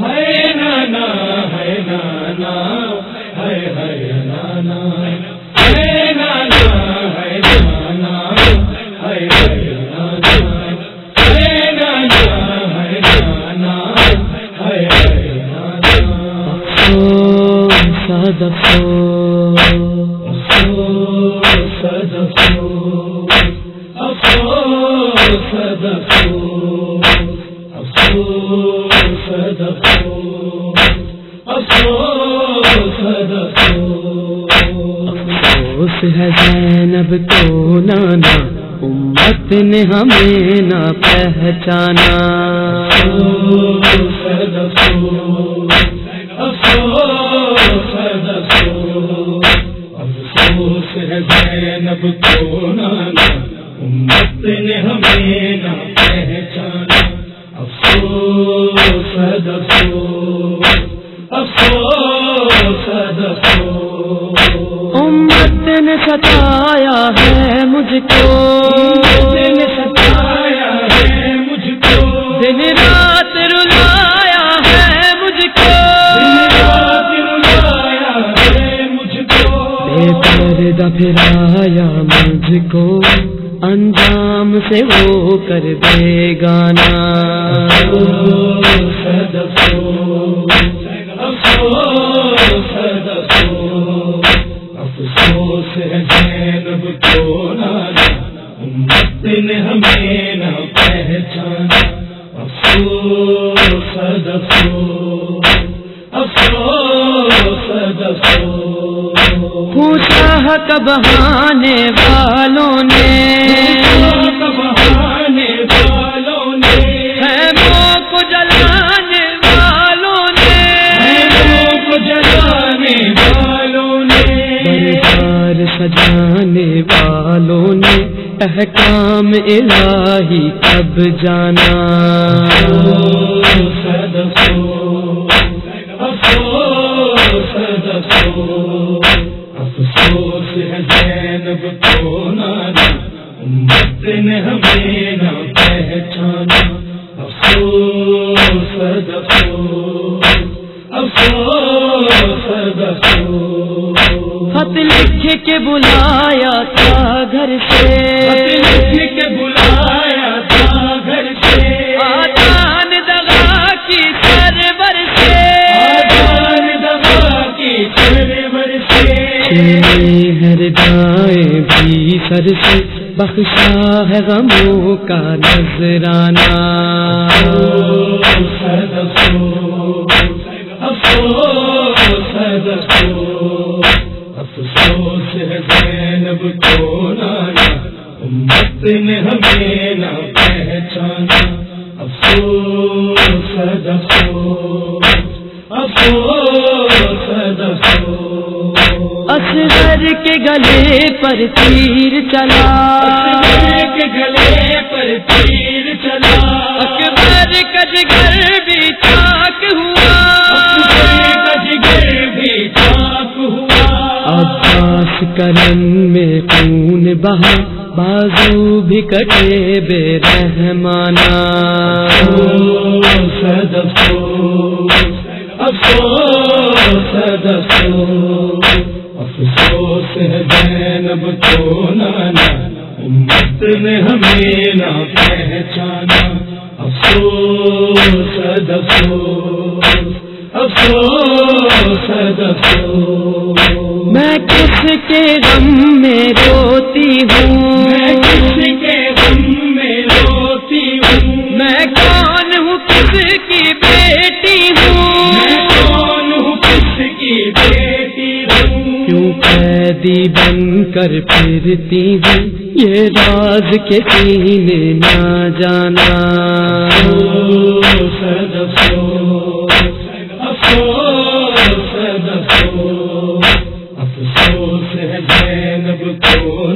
ہے نانا ہے نانا ہے ہے نانا۔ ہے نانا ہے نانا ہے ہے نانا۔ ہے نانا ہے نانا ہے ہے نانا۔ افسوس صد افسوس۔ صد افسوس۔ افسوس صد افسوس ہے زینب کو نانا، امت نے ہمیں نہ پہچانا۔ افسوس افسوس ہے زینب کو نانا، امت نے ہمیں نہ پہچانا۔ افسوس افسوس افسوس افسوس امت نے ستایا ہے مجھ کو دل ستایا ہے مجھ کو دن رات رلایا ہے مجھ کو رات رلایا ہے مجھ کو بے پردہ پھرایا مجھ کو انجام سے وہ کر دے گانا۔ افسوس افسوس افسوس افسوس افسوس ہے نے ہمیں نہ پہچانا۔ افسوس صد افسوس افسوس افسوس۔ پوچھا بہانے والوں نے بہانے والوں نے؟ جلانے والوں نے جلانے والوں نے؟ دربار سجانے والوں نے احکام الہی کب جانا؟ نہ پہچانا افسوس صد افسوس افسوس صد افسوس خط لکھ کے بلایا تھا گھر سے۔ لکھ کے بلایا تھا گھر سے۔ آدان دغا کی سرور سے۔ آزان دبا کی سرور سے۔ بھی سر سے بخشا ہے غموں کا نظرانہ افسوس ہے زینب کو نانا امت نے ہمیں نہ پہچانا۔ افسوس افسوس افسوس۔ اصغر کے گلے پر تیر چلا۔ کے گلے پر تیر چلا۔ اکبر کجگر بھی چاک ہوا۔ جگر بھی چاک ہوا۔ عباس کرن میں خون بہا بازو بھی کٹے بے رحمانہ۔ افسوس افسوس افسوس۔ افسوس ہے زینب کو نانا امت نے ہمیں نہ پہچانا۔ افسوس افسوس افسوس افسوس۔ میں کس کے غم میں روتی ہوں؟ میں کس کے غم میں روتی ہوں؟ میں کون ہوں؟ کس کی بیٹی ہوں؟ میں کون ہوں؟ کس کی بیٹی قیدی بن کر پھرتی ہوں۔ یہ راز کے سینے نہ جانا۔ افسوس افسوس افسوس افسوس ہے، زینب کو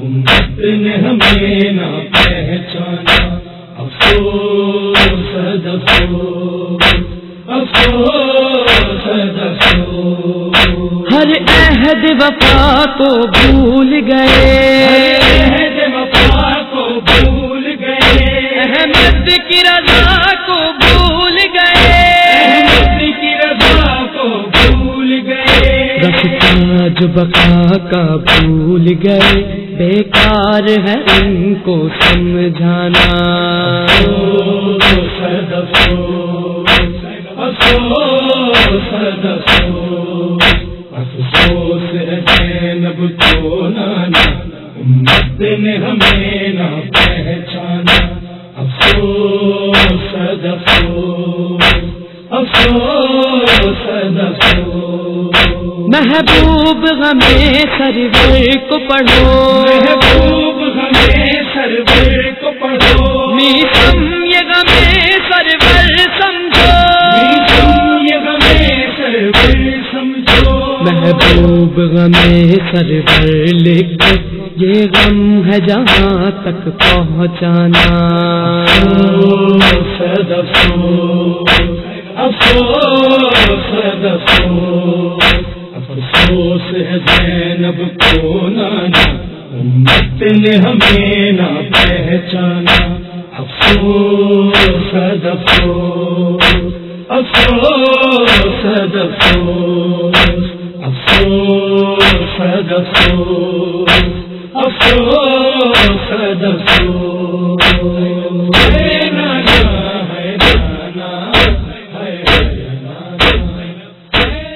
امت نے ہمیں نہ پہچانا۔ افسوس افسوس افسوس۔ عہد وفا کو بھول گئے عہد وفا کو بھول گئے احمد کی رضا کو بھول گئے احمد کی رضا کو بھول گئے رفتہ بقا کا بھول گئے بیکار ہے ان کو سمجھانا افسوس افسوس افسوس ہے زینب کو نانا امت نے ہمیں نہ پہچانا۔ افسوس افسوس افسوس افسوس۔ محبوب ہمیں سرور کو پڑھو۔ محبوب ہمیں سرور کو پڑھو۔ محبوب غمیں سرور لکھ، یہ غم ہے جہاں تک پہنچانا۔ افسوس افسوس افسوس۔ افسوس ہے زینب کو نانا، امت نے ہمیں نہ پہچانا۔ افسوس افسوس افسوس افسوس۔ افسوس افسوس افسوس